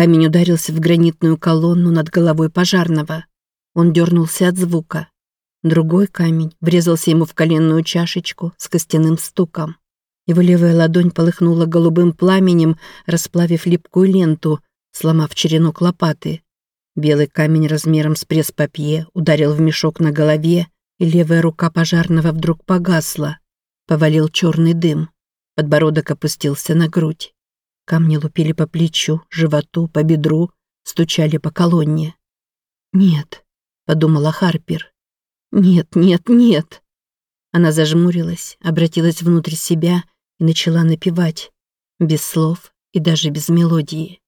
Камень ударился в гранитную колонну над головой пожарного. Он дернулся от звука. Другой камень врезался ему в коленную чашечку с костяным стуком. Его левая ладонь полыхнула голубым пламенем, расплавив липкую ленту, сломав черенок лопаты. Белый камень размером с пресс-папье ударил в мешок на голове, и левая рука пожарного вдруг погасла. Повалил черный дым. Подбородок опустился на грудь. Камни лупили по плечу, животу, по бедру, стучали по колонне. «Нет», — подумала Харпер. «Нет, нет, нет». Она зажмурилась, обратилась внутрь себя и начала напевать, без слов и даже без мелодии.